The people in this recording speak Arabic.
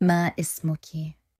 ما اسمك؟